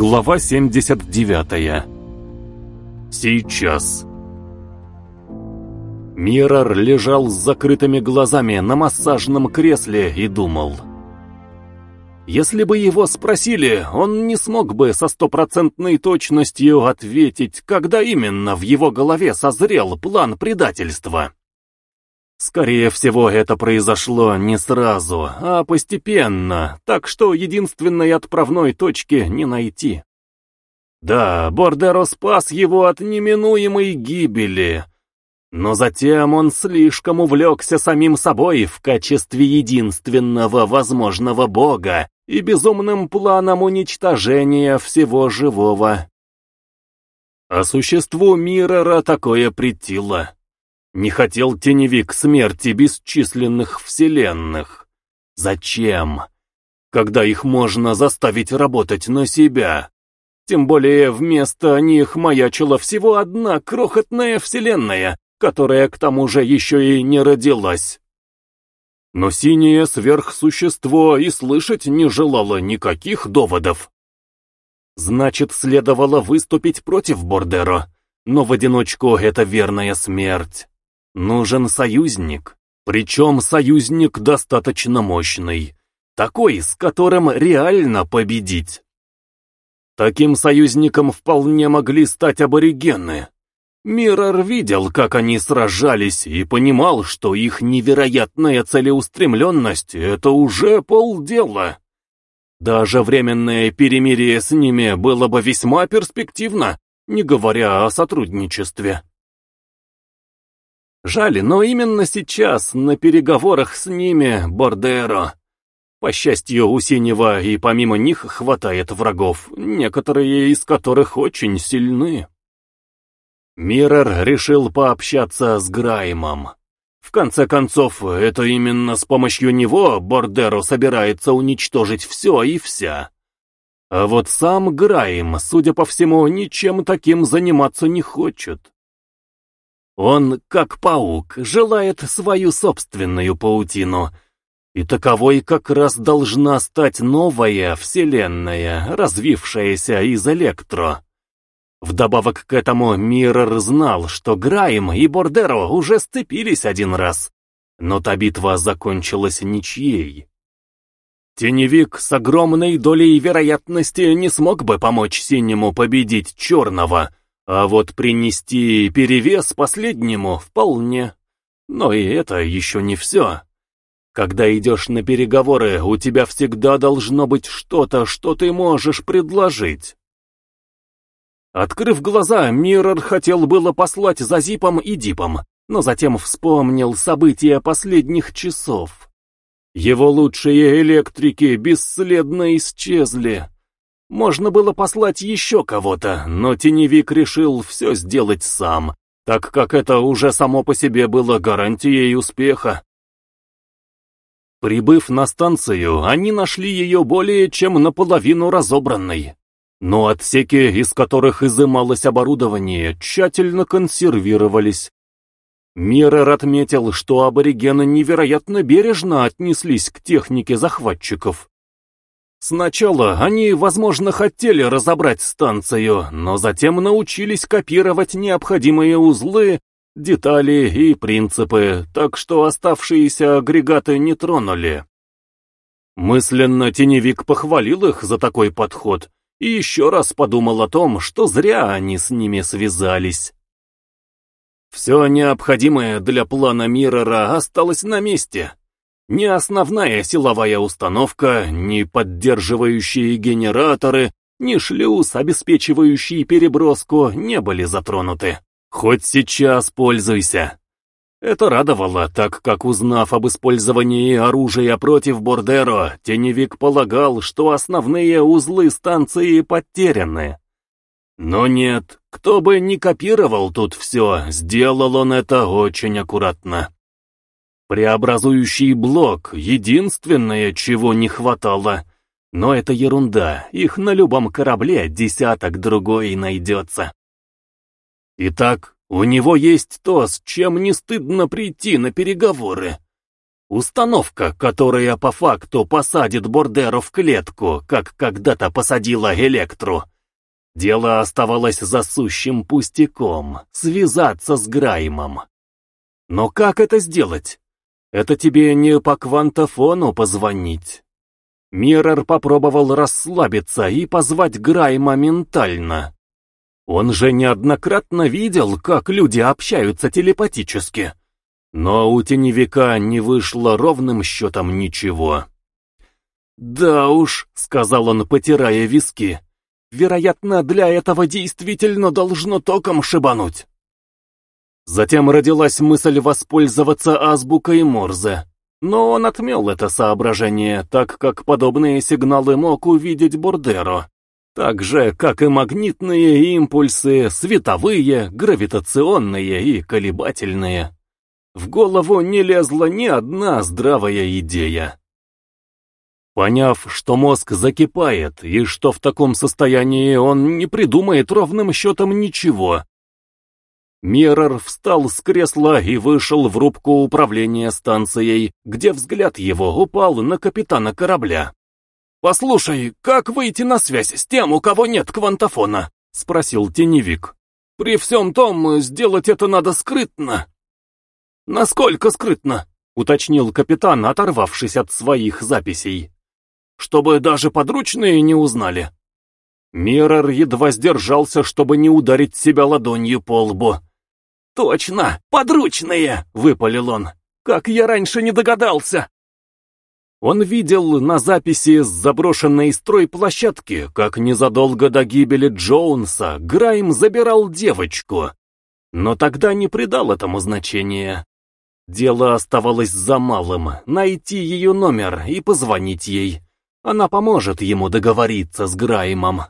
Глава 79. Сейчас. Миррор лежал с закрытыми глазами на массажном кресле и думал. Если бы его спросили, он не смог бы со стопроцентной точностью ответить, когда именно в его голове созрел план предательства. Скорее всего, это произошло не сразу, а постепенно, так что единственной отправной точки не найти. Да, Бордеро спас его от неминуемой гибели, но затем он слишком увлекся самим собой в качестве единственного возможного бога и безумным планом уничтожения всего живого. А существу Миррора такое претило. Не хотел теневик смерти бесчисленных вселенных. Зачем? Когда их можно заставить работать на себя? Тем более вместо них маячила всего одна крохотная вселенная, которая к тому же еще и не родилась. Но синее сверхсущество и слышать не желало никаких доводов. Значит, следовало выступить против Бордеро, но в одиночку это верная смерть. Нужен союзник, причем союзник достаточно мощный, такой, с которым реально победить. Таким союзником вполне могли стать аборигены. Миррор видел, как они сражались, и понимал, что их невероятная целеустремленность — это уже полдела. Даже временное перемирие с ними было бы весьма перспективно, не говоря о сотрудничестве. Жаль, но именно сейчас, на переговорах с ними, Бордеро. По счастью, у Синего и помимо них хватает врагов, некоторые из которых очень сильны. Миррор решил пообщаться с Граймом. В конце концов, это именно с помощью него Бордеро собирается уничтожить все и вся. А вот сам Грайм, судя по всему, ничем таким заниматься не хочет. Он, как паук, желает свою собственную паутину. И таковой как раз должна стать новая вселенная, развившаяся из электро. Вдобавок к этому Миррор знал, что Грайм и Бордеро уже сцепились один раз, но та битва закончилась ничьей. Теневик с огромной долей вероятности не смог бы помочь Синему победить Черного, а вот принести перевес последнему вполне. Но и это еще не все. Когда идешь на переговоры, у тебя всегда должно быть что-то, что ты можешь предложить. Открыв глаза, Миррор хотел было послать за Зипом и Дипом, но затем вспомнил события последних часов. Его лучшие электрики бесследно исчезли. Можно было послать еще кого-то, но теневик решил все сделать сам, так как это уже само по себе было гарантией успеха. Прибыв на станцию, они нашли ее более чем наполовину разобранной. Но отсеки, из которых изымалось оборудование, тщательно консервировались. Миррор отметил, что аборигены невероятно бережно отнеслись к технике захватчиков. Сначала они, возможно, хотели разобрать станцию, но затем научились копировать необходимые узлы, детали и принципы, так что оставшиеся агрегаты не тронули. Мысленно теневик похвалил их за такой подход и еще раз подумал о том, что зря они с ними связались. Все необходимое для плана Миррора осталось на месте. Ни основная силовая установка, ни поддерживающие генераторы, ни шлюз, обеспечивающий переброску, не были затронуты. Хоть сейчас пользуйся. Это радовало, так как, узнав об использовании оружия против Бордеро, Теневик полагал, что основные узлы станции потеряны. Но нет, кто бы ни копировал тут все, сделал он это очень аккуратно. Преобразующий блок — единственное, чего не хватало. Но это ерунда, их на любом корабле десяток другой найдется. Итак, у него есть то, с чем не стыдно прийти на переговоры. Установка, которая по факту посадит Бордеру в клетку, как когда-то посадила Электру. Дело оставалось засущим пустяком — связаться с Граймом. Но как это сделать? Это тебе не по квантофону позвонить. Миррор попробовал расслабиться и позвать Грайма ментально. Он же неоднократно видел, как люди общаются телепатически. Но у теневика не вышло ровным счетом ничего. «Да уж», — сказал он, потирая виски, — «вероятно, для этого действительно должно током шибануть». Затем родилась мысль воспользоваться азбукой Морзе. Но он отмел это соображение, так как подобные сигналы мог увидеть Бордеро. Так же, как и магнитные импульсы, световые, гравитационные и колебательные. В голову не лезла ни одна здравая идея. Поняв, что мозг закипает и что в таком состоянии он не придумает ровным счетом ничего, Миррор встал с кресла и вышел в рубку управления станцией, где взгляд его упал на капитана корабля. «Послушай, как выйти на связь с тем, у кого нет квантофона?» — спросил теневик. «При всем том, сделать это надо скрытно». «Насколько скрытно?» — уточнил капитан, оторвавшись от своих записей. «Чтобы даже подручные не узнали». Миррор едва сдержался, чтобы не ударить себя ладонью по лбу. «Точно! Подручные!» — выпалил он. «Как я раньше не догадался!» Он видел на записи с заброшенной стройплощадки, как незадолго до гибели Джоунса Грайм забирал девочку. Но тогда не придал этому значения. Дело оставалось за малым — найти ее номер и позвонить ей. Она поможет ему договориться с Граймом.